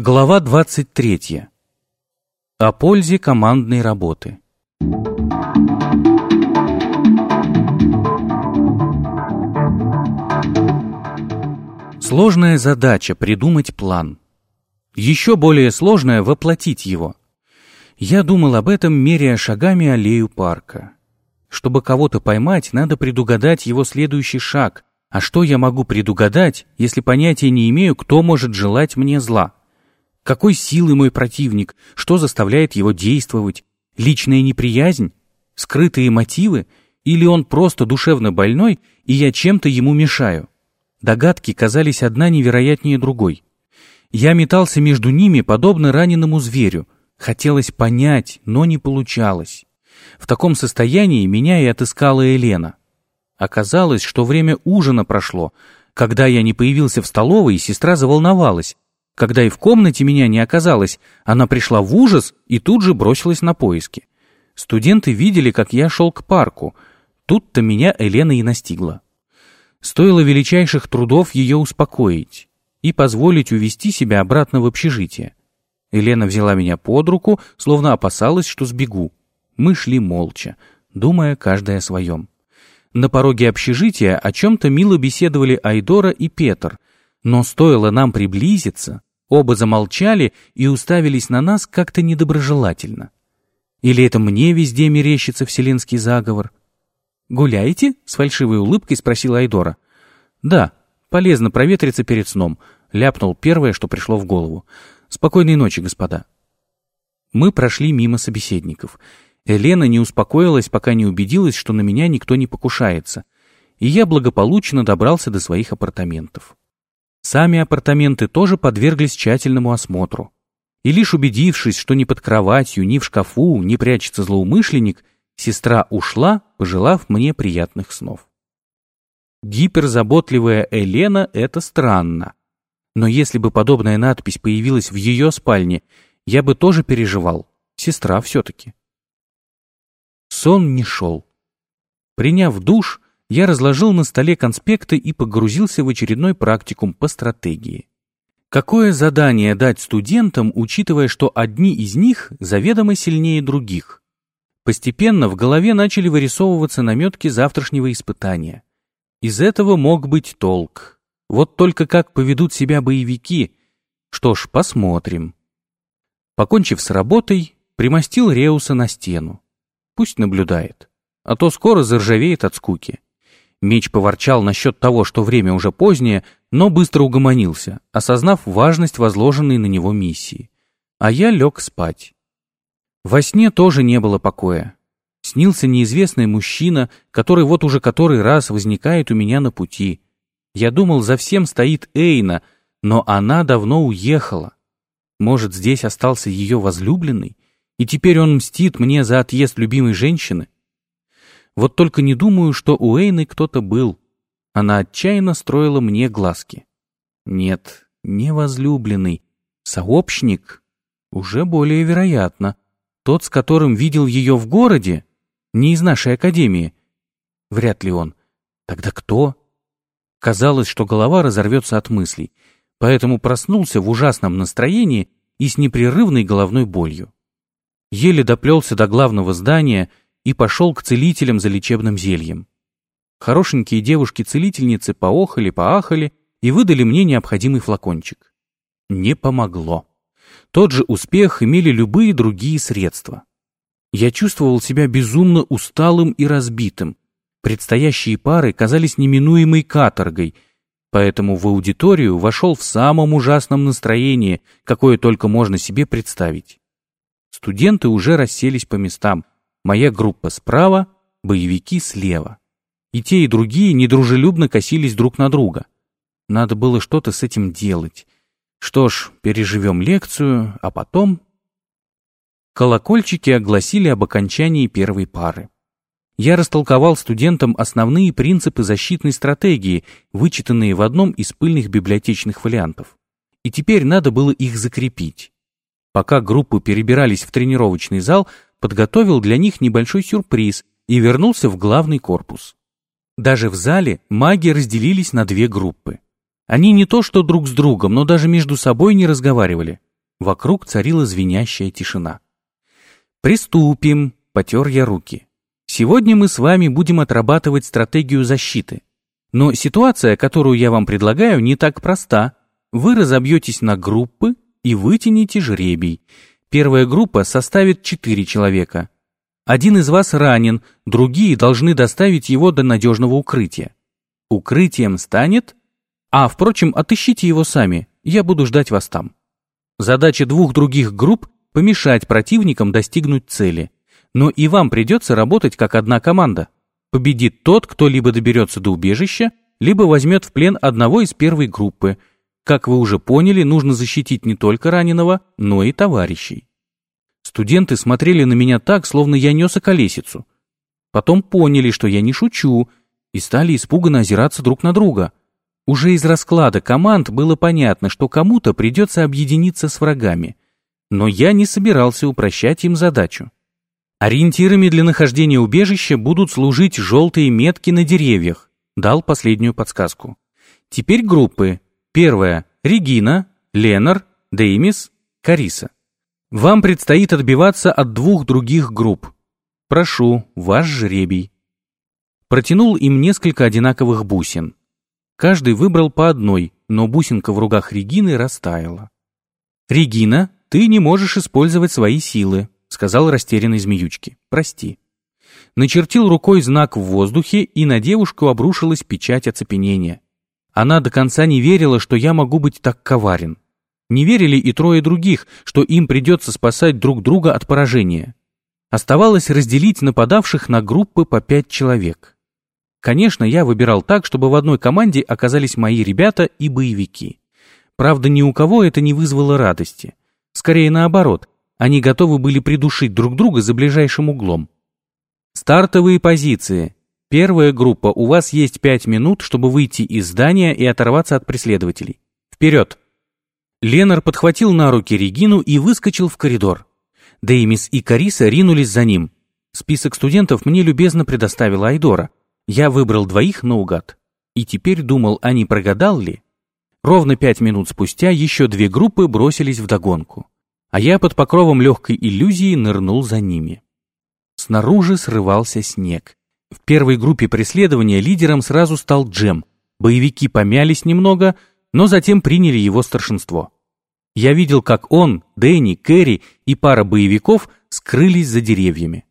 Глава 23. О пользе командной работы. Сложная задача придумать план. Еще более сложная воплотить его. Я думал об этом, меряя шагами аллею парка. Чтобы кого-то поймать, надо предугадать его следующий шаг. А что я могу предугадать, если понятия не имею, кто может желать мне зла? Какой силы мой противник? Что заставляет его действовать? Личная неприязнь? Скрытые мотивы? Или он просто душевно больной, и я чем-то ему мешаю? Догадки казались одна невероятнее другой. Я метался между ними, подобно раненому зверю. Хотелось понять, но не получалось. В таком состоянии меня и отыскала Елена. Оказалось, что время ужина прошло. Когда я не появился в столовой, сестра заволновалась. Когда и в комнате меня не оказалось, она пришла в ужас и тут же бросилась на поиски. Студенты видели, как я шел к парку. Тут-то меня Елена и настигла. Стоило величайших трудов ее успокоить и позволить увести себя обратно в общежитие. Елена взяла меня под руку, словно опасалась, что сбегу. Мы шли молча, думая каждая о своем. На пороге общежития о чем-то мило беседовали Айдора и Петр, но стоило нам приблизиться, Оба замолчали и уставились на нас как-то недоброжелательно. Или это мне везде мерещится вселенский заговор? «Гуляете?» — с фальшивой улыбкой спросила Айдора. «Да, полезно проветриться перед сном», — ляпнул первое, что пришло в голову. «Спокойной ночи, господа». Мы прошли мимо собеседников. Елена не успокоилась, пока не убедилась, что на меня никто не покушается, и я благополучно добрался до своих апартаментов. Сами апартаменты тоже подверглись тщательному осмотру. И лишь убедившись, что ни под кроватью, ни в шкафу не прячется злоумышленник, сестра ушла, пожелав мне приятных снов. Гиперзаботливая Елена — это странно. Но если бы подобная надпись появилась в ее спальне, я бы тоже переживал. Сестра все-таки. Сон не шел. Приняв душ, я разложил на столе конспекты и погрузился в очередной практикум по стратегии. Какое задание дать студентам, учитывая, что одни из них заведомо сильнее других? Постепенно в голове начали вырисовываться наметки завтрашнего испытания. Из этого мог быть толк. Вот только как поведут себя боевики. Что ж, посмотрим. Покончив с работой, примостил Реуса на стену. Пусть наблюдает, а то скоро заржавеет от скуки. Меч поворчал насчет того, что время уже позднее, но быстро угомонился, осознав важность возложенной на него миссии. А я лег спать. Во сне тоже не было покоя. Снился неизвестный мужчина, который вот уже который раз возникает у меня на пути. Я думал, за всем стоит Эйна, но она давно уехала. Может, здесь остался ее возлюбленный, и теперь он мстит мне за отъезд любимой женщины? Вот только не думаю, что у Эйны кто-то был. Она отчаянно строила мне глазки. Нет, не возлюбленный. Сообщник? Уже более вероятно. Тот, с которым видел ее в городе? Не из нашей академии. Вряд ли он. Тогда кто? Казалось, что голова разорвется от мыслей, поэтому проснулся в ужасном настроении и с непрерывной головной болью. Еле доплелся до главного здания — и пошел к целителям за лечебным зельем. Хорошенькие девушки-целительницы поохали-поахали и выдали мне необходимый флакончик. Не помогло. Тот же успех имели любые другие средства. Я чувствовал себя безумно усталым и разбитым. Предстоящие пары казались неминуемой каторгой, поэтому в аудиторию вошел в самом ужасном настроении, какое только можно себе представить. Студенты уже расселись по местам, Моя группа справа, боевики слева. И те, и другие недружелюбно косились друг на друга. Надо было что-то с этим делать. Что ж, переживем лекцию, а потом... Колокольчики огласили об окончании первой пары. Я растолковал студентам основные принципы защитной стратегии, вычитанные в одном из пыльных библиотечных фолиантов. И теперь надо было их закрепить. Пока группы перебирались в тренировочный зал, подготовил для них небольшой сюрприз и вернулся в главный корпус. Даже в зале маги разделились на две группы. Они не то что друг с другом, но даже между собой не разговаривали. Вокруг царила звенящая тишина. «Приступим», — потер я руки. «Сегодня мы с вами будем отрабатывать стратегию защиты. Но ситуация, которую я вам предлагаю, не так проста. Вы разобьетесь на группы и вытяните жребий. Первая группа составит четыре человека. Один из вас ранен, другие должны доставить его до надежного укрытия. Укрытием станет... А, впрочем, отыщите его сами, я буду ждать вас там. Задача двух других групп – помешать противникам достигнуть цели. Но и вам придется работать как одна команда. Победит тот, кто либо доберется до убежища, либо возьмет в плен одного из первой группы. Как вы уже поняли, нужно защитить не только раненого, но и товарищей. Студенты смотрели на меня так, словно я нес околесицу. Потом поняли, что я не шучу, и стали испуганно озираться друг на друга. Уже из расклада команд было понятно, что кому-то придется объединиться с врагами. Но я не собирался упрощать им задачу. Ориентирами для нахождения убежища будут служить желтые метки на деревьях. Дал последнюю подсказку. Теперь группы. Первая – Регина, Ленар, Деймис, Кариса. Вам предстоит отбиваться от двух других групп. Прошу, ваш жребий. Протянул им несколько одинаковых бусин. Каждый выбрал по одной, но бусинка в ругах Регины растаяла. «Регина, ты не можешь использовать свои силы», сказал растерянной змеючке. «Прости». Начертил рукой знак в воздухе, и на девушку обрушилась печать оцепенения. Она до конца не верила, что я могу быть так коварен. Не верили и трое других, что им придется спасать друг друга от поражения. Оставалось разделить нападавших на группы по пять человек. Конечно, я выбирал так, чтобы в одной команде оказались мои ребята и боевики. Правда, ни у кого это не вызвало радости. Скорее наоборот, они готовы были придушить друг друга за ближайшим углом. Стартовые позиции. Первая группа, у вас есть пять минут, чтобы выйти из здания и оторваться от преследователей. Вперед! Ленар подхватил на руки Регину и выскочил в коридор. Деймис и Кариса ринулись за ним. Список студентов мне любезно предоставила Айдора. Я выбрал двоих наугад. И теперь думал, а не прогадал ли? Ровно пять минут спустя еще две группы бросились в догонку. А я под покровом легкой иллюзии нырнул за ними. Снаружи срывался снег. В первой группе преследования лидером сразу стал Джем. Боевики помялись немного, но затем приняли его старшинство. Я видел, как он, Дэнни, Кэрри и пара боевиков скрылись за деревьями.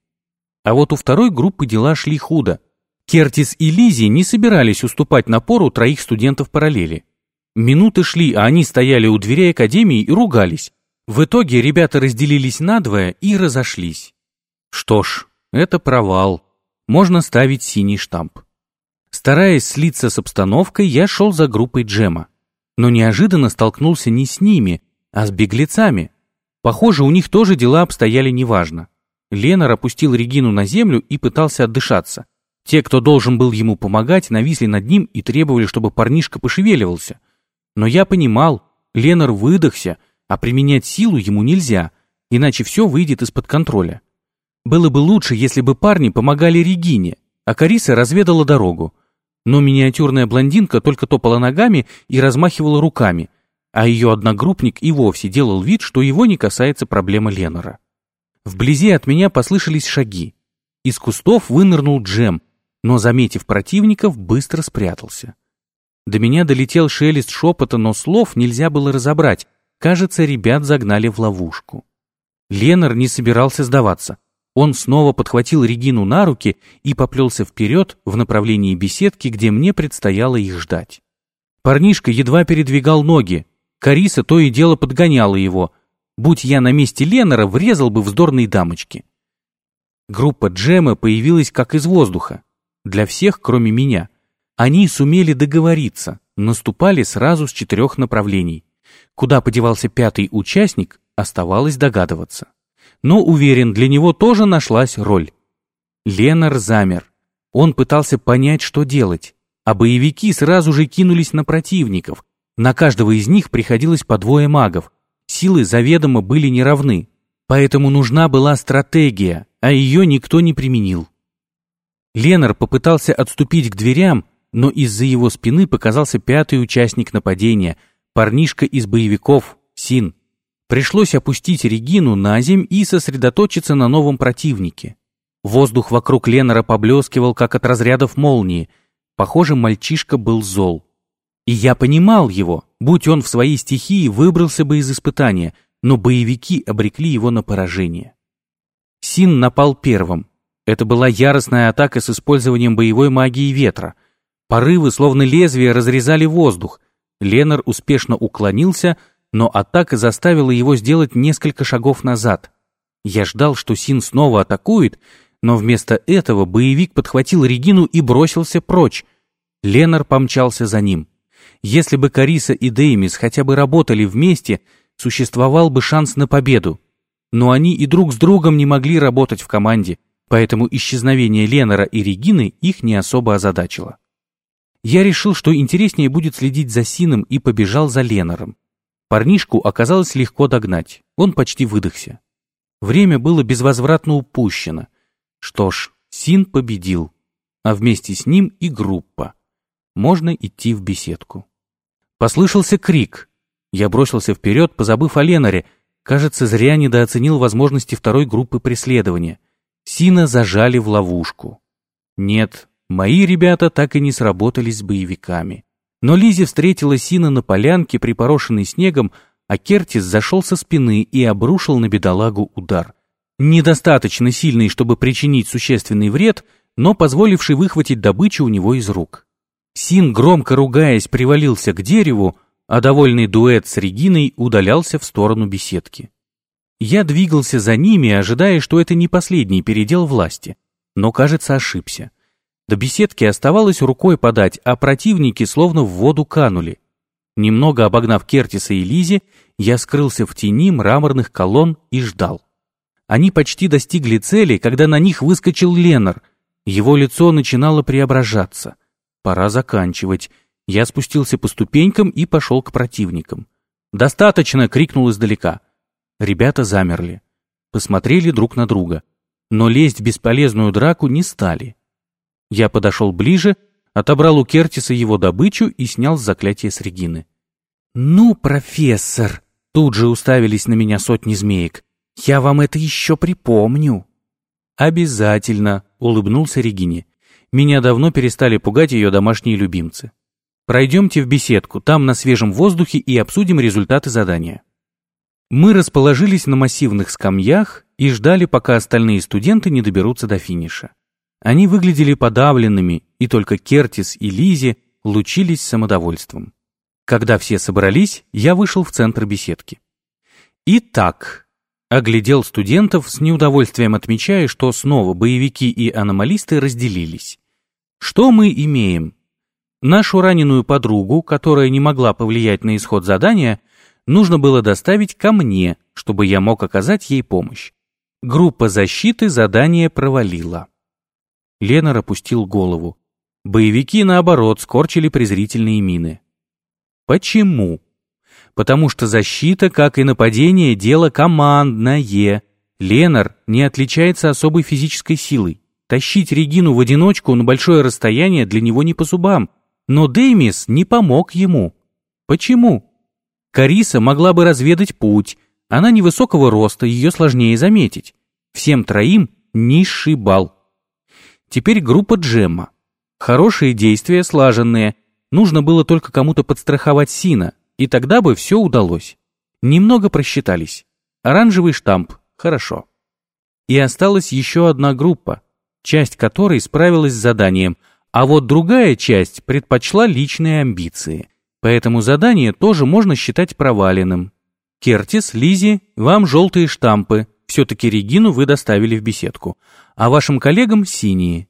А вот у второй группы дела шли худо. Кертис и Лизи не собирались уступать напору троих студентов параллели. Минуты шли, а они стояли у дверей академии и ругались. В итоге ребята разделились надвое и разошлись. Что ж, это провал. Можно ставить синий штамп. Стараясь слиться с обстановкой, я шел за группой Джема. Но неожиданно столкнулся не с ними, а с беглецами. Похоже, у них тоже дела обстояли неважно. Ленар опустил Регину на землю и пытался отдышаться. Те, кто должен был ему помогать, нависли над ним и требовали, чтобы парнишка пошевеливался. Но я понимал, Ленар выдохся, а применять силу ему нельзя, иначе все выйдет из-под контроля. Было бы лучше, если бы парни помогали Регине, а Кариса разведала дорогу. Но миниатюрная блондинка только топала ногами и размахивала руками, а ее одногруппник и вовсе делал вид, что его не касается проблема Ленора. Вблизи от меня послышались шаги. Из кустов вынырнул Джем, но, заметив противников, быстро спрятался. До меня долетел шелест шепота, но слов нельзя было разобрать. Кажется, ребят загнали в ловушку. Ленар не собирался сдаваться. Он снова подхватил Регину на руки и поплелся вперед в направлении беседки, где мне предстояло их ждать. Парнишка едва передвигал ноги. Кариса то и дело подгоняла его. Будь я на месте Ленара, врезал бы вздорные дамочки. Группа Джема появилась как из воздуха для всех, кроме меня. Они сумели договориться, наступали сразу с четырех направлений. Куда подевался пятый участник, оставалось догадываться. Но, уверен, для него тоже нашлась роль. Ленар замер. Он пытался понять, что делать, а боевики сразу же кинулись на противников. На каждого из них приходилось по двое магов. Силы заведомо были неравны, поэтому нужна была стратегия, а ее никто не применил. Ленар попытался отступить к дверям, но из-за его спины показался пятый участник нападения, парнишка из боевиков, Син. Пришлось опустить Регину на земь и сосредоточиться на новом противнике. Воздух вокруг Ленора поблескивал, как от разрядов молнии. Похоже, мальчишка был зол. И я понимал его, будь он в своей стихии, выбрался бы из испытания, но боевики обрекли его на поражение. Син напал первым. Это была яростная атака с использованием боевой магии ветра. Порывы, словно лезвия, разрезали воздух. Ленар успешно уклонился, но атака заставила его сделать несколько шагов назад. Я ждал, что Син снова атакует, но вместо этого боевик подхватил Регину и бросился прочь. Ленар помчался за ним. Если бы Кариса и Деймис хотя бы работали вместе, существовал бы шанс на победу. Но они и друг с другом не могли работать в команде, поэтому исчезновение Ленара и Регины их не особо озадачило. Я решил, что интереснее будет следить за Сином и побежал за Ленаром. Парнишку оказалось легко догнать, он почти выдохся. Время было безвозвратно упущено. Что ж, Син победил, а вместе с ним и группа. Можно идти в беседку. Послышался крик. Я бросился вперед, позабыв о Ленаре. Кажется, зря недооценил возможности второй группы преследования. Сина зажали в ловушку. Нет, мои ребята так и не сработались с боевиками. Но Лизи встретила Сина на полянке, припорошенной снегом, а Кертис зашел со спины и обрушил на бедолагу удар. Недостаточно сильный, чтобы причинить существенный вред, но позволивший выхватить добычу у него из рук. Син, громко ругаясь, привалился к дереву, а довольный дуэт с Региной удалялся в сторону беседки. Я двигался за ними, ожидая, что это не последний передел власти, но, кажется, ошибся. До беседки оставалось рукой подать, а противники словно в воду канули. Немного обогнав Кертиса и Лизи, я скрылся в тени мраморных колонн и ждал. Они почти достигли цели, когда на них выскочил Ленар. Его лицо начинало преображаться — Пора заканчивать. Я спустился по ступенькам и пошел к противникам. «Достаточно!» — крикнул издалека. Ребята замерли. Посмотрели друг на друга. Но лезть в бесполезную драку не стали. Я подошел ближе, отобрал у Кертиса его добычу и снял заклятие с Регины. «Ну, профессор!» Тут же уставились на меня сотни змеек. «Я вам это еще припомню!» «Обязательно!» — улыбнулся Регине. Меня давно перестали пугать ее домашние любимцы. Пройдемте в беседку, там на свежем воздухе и обсудим результаты задания. Мы расположились на массивных скамьях и ждали, пока остальные студенты не доберутся до финиша. Они выглядели подавленными, и только Кертис и Лизи лучились самодовольством. Когда все собрались, я вышел в центр беседки. Итак, оглядел студентов с неудовольствием отмечая, что снова боевики и аномалисты разделились. Что мы имеем? Нашу раненую подругу, которая не могла повлиять на исход задания, нужно было доставить ко мне, чтобы я мог оказать ей помощь. Группа защиты задание провалила. Ленар опустил голову. Боевики, наоборот, скорчили презрительные мины. Почему? Потому что защита, как и нападение, дело командное. Ленар не отличается особой физической силой. Тащить Регину в одиночку на большое расстояние для него не по зубам. Но Деймис не помог ему. Почему? Кариса могла бы разведать путь. Она невысокого роста, ее сложнее заметить. Всем троим низший балл. Теперь группа Джемма. Хорошие действия, слаженные. Нужно было только кому-то подстраховать Сина, и тогда бы все удалось. Немного просчитались. Оранжевый штамп. Хорошо. И осталась еще одна группа часть которой справилась с заданием, а вот другая часть предпочла личные амбиции. Поэтому задание тоже можно считать проваленным. Кертис, Лизи, вам желтые штампы, все-таки Регину вы доставили в беседку, а вашим коллегам синие.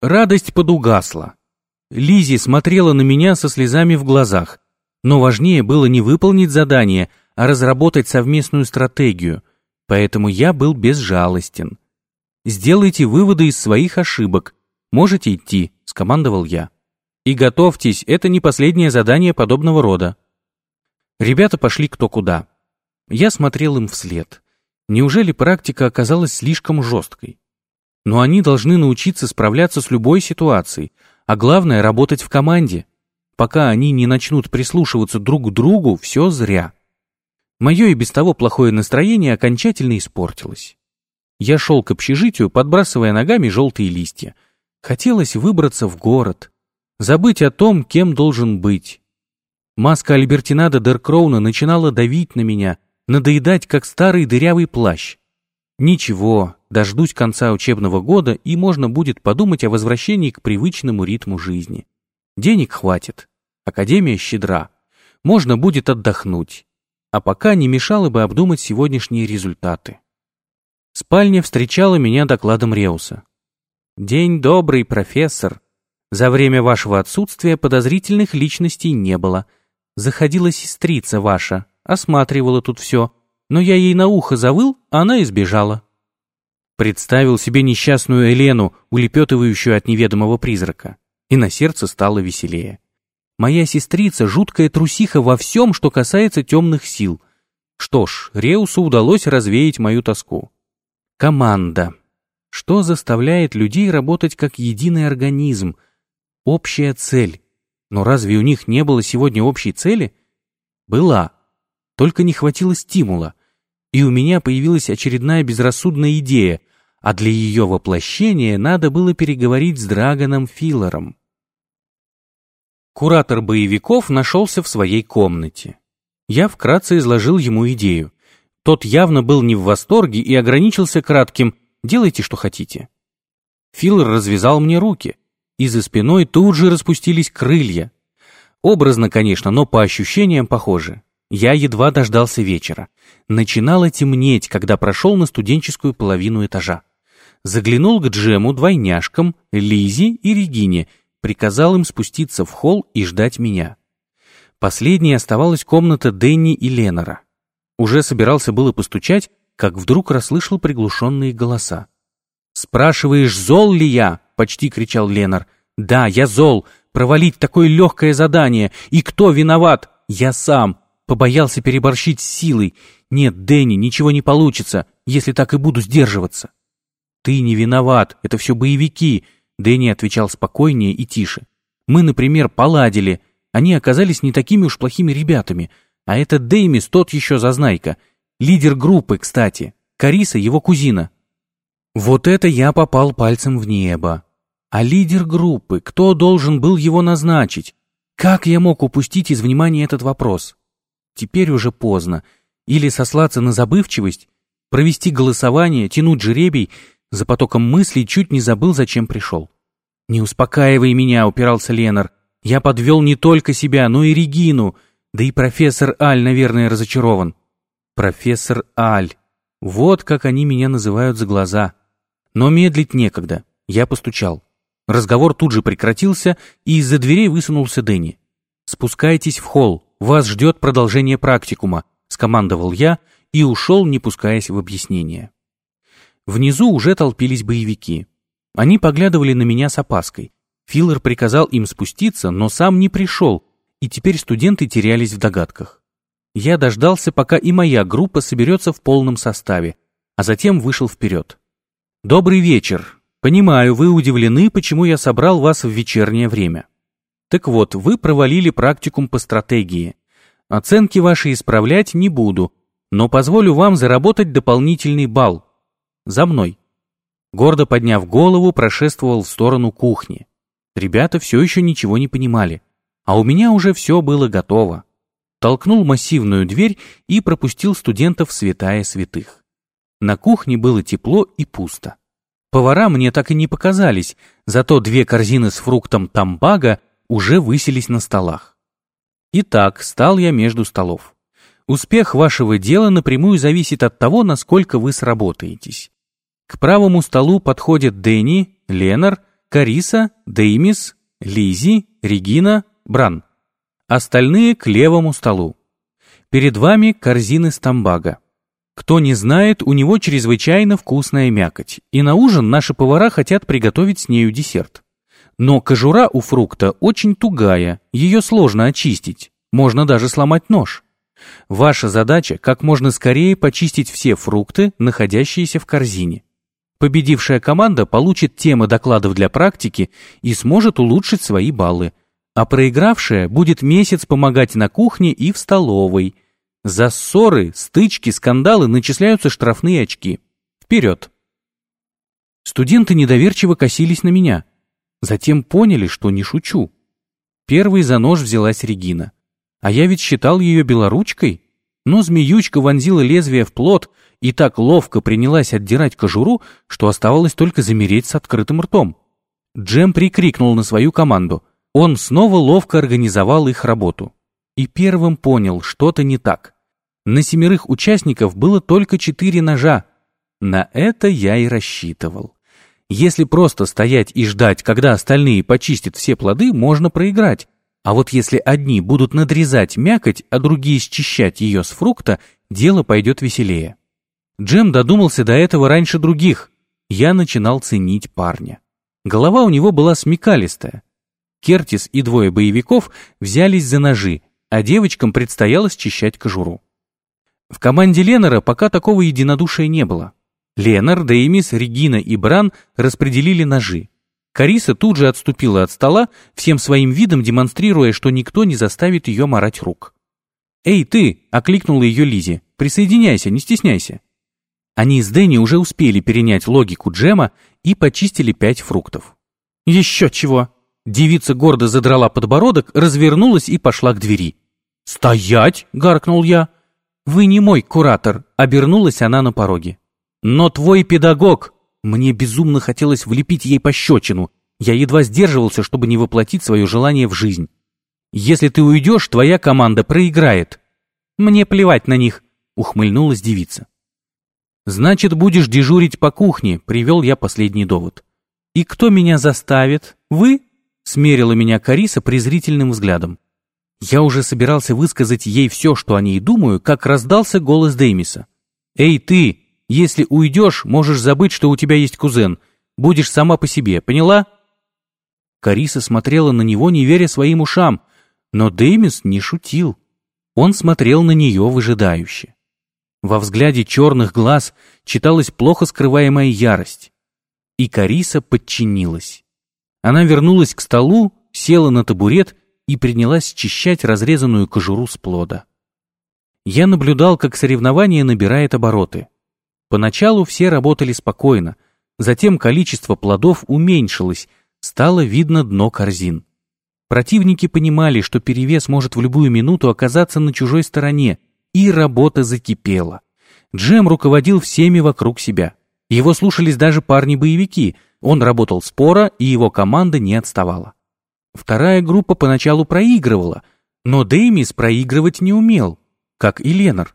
Радость подугасла. Лизи смотрела на меня со слезами в глазах, но важнее было не выполнить задание, а разработать совместную стратегию, поэтому я был безжалостен. Сделайте выводы из своих ошибок. Можете идти, скомандовал я. И готовьтесь, это не последнее задание подобного рода. Ребята пошли кто куда. Я смотрел им вслед. Неужели практика оказалась слишком жесткой? Но они должны научиться справляться с любой ситуацией, а главное работать в команде. Пока они не начнут прислушиваться друг к другу, все зря. Мое и без того плохое настроение окончательно испортилось. Я шел к общежитию, подбрасывая ногами желтые листья. Хотелось выбраться в город, забыть о том, кем должен быть. Маска Альбертинада Деркроуна начинала давить на меня, надоедать, как старый дырявый плащ. Ничего, дождусь конца учебного года, и можно будет подумать о возвращении к привычному ритму жизни. Денег хватит, академия щедра, можно будет отдохнуть, а пока не мешало бы обдумать сегодняшние результаты. Спальня встречала меня докладом Реуса. «День добрый, профессор. За время вашего отсутствия подозрительных личностей не было. Заходила сестрица ваша, осматривала тут все, но я ей на ухо завыл, а она избежала». Представил себе несчастную Елену, улепетывающую от неведомого призрака, и на сердце стало веселее. Моя сестрица — жуткая трусиха во всем, что касается темных сил. Что ж, Реусу удалось развеять мою тоску. Команда. Что заставляет людей работать как единый организм? Общая цель. Но разве у них не было сегодня общей цели? Была. Только не хватило стимула. И у меня появилась очередная безрассудная идея, а для ее воплощения надо было переговорить с Драгоном Филлером. Куратор боевиков нашелся в своей комнате. Я вкратце изложил ему идею. Тот явно был не в восторге и ограничился кратким «делайте, что хотите». Филлер развязал мне руки, и за спиной тут же распустились крылья. Образно, конечно, но по ощущениям похоже. Я едва дождался вечера. Начинало темнеть, когда прошел на студенческую половину этажа. Заглянул к Джему, двойняшкам, Лизе и Регине, приказал им спуститься в холл и ждать меня. Последней оставалась комната Дэнни и Ленора. Уже собирался было постучать, как вдруг расслышал приглушенные голоса. «Спрашиваешь, зол ли я?» — почти кричал Ленар. «Да, я зол. Провалить такое легкое задание. И кто виноват? Я сам. Побоялся переборщить с силой. Нет, Дэнни, ничего не получится, если так и буду сдерживаться». «Ты не виноват. Это все боевики», — Дэнни отвечал спокойнее и тише. «Мы, например, поладили. Они оказались не такими уж плохими ребятами. А это Деймис тот еще зазнайка. Лидер группы, кстати. Кариса его кузина. Вот это я попал пальцем в небо. А лидер группы, кто должен был его назначить? Как я мог упустить из внимания этот вопрос? Теперь уже поздно. Или сослаться на забывчивость, провести голосование, тянуть жеребий, за потоком мыслей чуть не забыл, зачем пришел. «Не успокаивай меня», — упирался Ленар. «Я подвел не только себя, но и Регину. Да и профессор Аль, наверное, разочарован. Профессор Аль. Вот как они меня называют за глаза. Но медлить некогда. Я постучал. Разговор тут же прекратился, и из-за дверей высунулся Дэнни. «Спускайтесь в холл, вас ждет продолжение практикума», — скомандовал я и ушел, не пускаясь в объяснение. Внизу уже толпились боевики. Они поглядывали на меня с опаской. Филлер приказал им спуститься, но сам не пришел, и теперь студенты терялись в догадках. Я дождался, пока и моя группа соберется в полном составе, а затем вышел вперед. «Добрый вечер. Понимаю, вы удивлены, почему я собрал вас в вечернее время. Так вот, вы провалили практикум по стратегии. Оценки ваши исправлять не буду, но позволю вам заработать дополнительный балл. За мной». Гордо подняв голову, прошествовал в сторону кухни. Ребята все еще ничего не понимали а у меня уже все было готово. Толкнул массивную дверь и пропустил студентов святая святых. На кухне было тепло и пусто. Повара мне так и не показались, зато две корзины с фруктом тамбага уже высились на столах. Итак, стал я между столов. Успех вашего дела напрямую зависит от того, насколько вы сработаетесь. К правому столу подходят Дэнни, Ленар, Кариса, Деймис, Лизи, Регина, Бран. Остальные к левому столу. Перед вами корзины с тамбага. Кто не знает, у него чрезвычайно вкусная мякоть, и на ужин наши повара хотят приготовить с нею десерт. Но кожура у фрукта очень тугая, ее сложно очистить, можно даже сломать нож. Ваша задача как можно скорее почистить все фрукты, находящиеся в корзине. Победившая команда получит темы докладов для практики и сможет улучшить свои баллы – а проигравшая будет месяц помогать на кухне и в столовой. За ссоры, стычки, скандалы начисляются штрафные очки. Вперед! Студенты недоверчиво косились на меня. Затем поняли, что не шучу. Первой за нож взялась Регина. А я ведь считал ее белоручкой. Но змеючка вонзила лезвие в плод и так ловко принялась отдирать кожуру, что оставалось только замереть с открытым ртом. Джем прикрикнул на свою команду. Он снова ловко организовал их работу. И первым понял, что-то не так. На семерых участников было только четыре ножа. На это я и рассчитывал. Если просто стоять и ждать, когда остальные почистят все плоды, можно проиграть. А вот если одни будут надрезать мякоть, а другие счищать ее с фрукта, дело пойдет веселее. Джем додумался до этого раньше других. Я начинал ценить парня. Голова у него была смекалистая. Кертис и двое боевиков взялись за ножи, а девочкам предстояло счищать кожуру. В команде Леннера пока такого единодушия не было. Ленар, Деймис, Регина и Бран распределили ножи. Кариса тут же отступила от стола, всем своим видом демонстрируя, что никто не заставит ее марать рук. «Эй, ты!» — окликнула ее Лизи. «Присоединяйся, не стесняйся». Они с Дэнни уже успели перенять логику Джема и почистили пять фруктов. «Еще чего!» Девица гордо задрала подбородок, развернулась и пошла к двери. «Стоять!» — гаркнул я. «Вы не мой куратор», — обернулась она на пороге. «Но твой педагог!» Мне безумно хотелось влепить ей пощечину. Я едва сдерживался, чтобы не воплотить свое желание в жизнь. «Если ты уйдешь, твоя команда проиграет». «Мне плевать на них», — ухмыльнулась девица. «Значит, будешь дежурить по кухне», — привел я последний довод. «И кто меня заставит? Вы?» — смерила меня Кариса презрительным взглядом. Я уже собирался высказать ей все, что о ней думаю, как раздался голос Деймиса. «Эй, ты! Если уйдешь, можешь забыть, что у тебя есть кузен. Будешь сама по себе, поняла?» Кариса смотрела на него, не веря своим ушам, но Деймис не шутил. Он смотрел на нее выжидающе. Во взгляде черных глаз читалась плохо скрываемая ярость. И Кариса подчинилась. Она вернулась к столу, села на табурет и принялась счищать разрезанную кожуру с плода. Я наблюдал, как соревнование набирает обороты. Поначалу все работали спокойно, затем количество плодов уменьшилось, стало видно дно корзин. Противники понимали, что перевес может в любую минуту оказаться на чужой стороне, и работа закипела. Джем руководил всеми вокруг себя. Его слушались даже парни-боевики, он работал споро, и его команда не отставала. Вторая группа поначалу проигрывала, но Деймис проигрывать не умел, как и Ленар.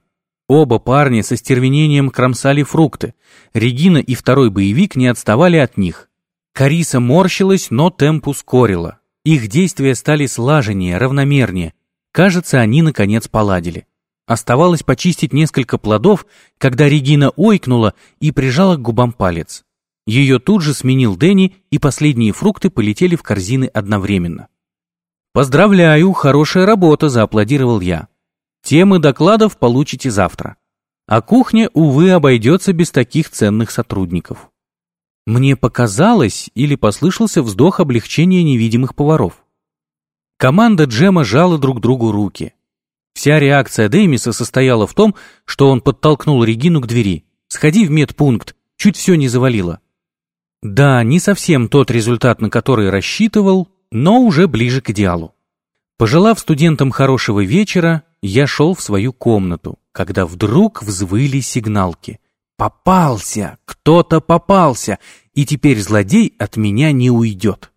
Оба парня со стервенением кромсали фрукты. Регина и второй боевик не отставали от них. Кариса морщилась, но темп ускорила. Их действия стали слаженнее, равномернее. Кажется, они наконец поладили. Оставалось почистить несколько плодов, когда Регина ойкнула и прижала к губам палец. Ее тут же сменил Дэнни, и последние фрукты полетели в корзины одновременно. «Поздравляю, хорошая работа», — зааплодировал я. Темы докладов получите завтра. А кухня, увы, обойдется без таких ценных сотрудников. Мне показалось или послышался вздох облегчения невидимых поваров. Команда Джема жала друг другу руки. Вся реакция Дэймиса состояла в том, что он подтолкнул Регину к двери. «Сходи в медпункт, чуть все не завалило». Да, не совсем тот результат, на который рассчитывал, но уже ближе к идеалу. Пожелав студентам хорошего вечера, я шел в свою комнату, когда вдруг взвыли сигналки. Попался! Кто-то попался! И теперь злодей от меня не уйдет.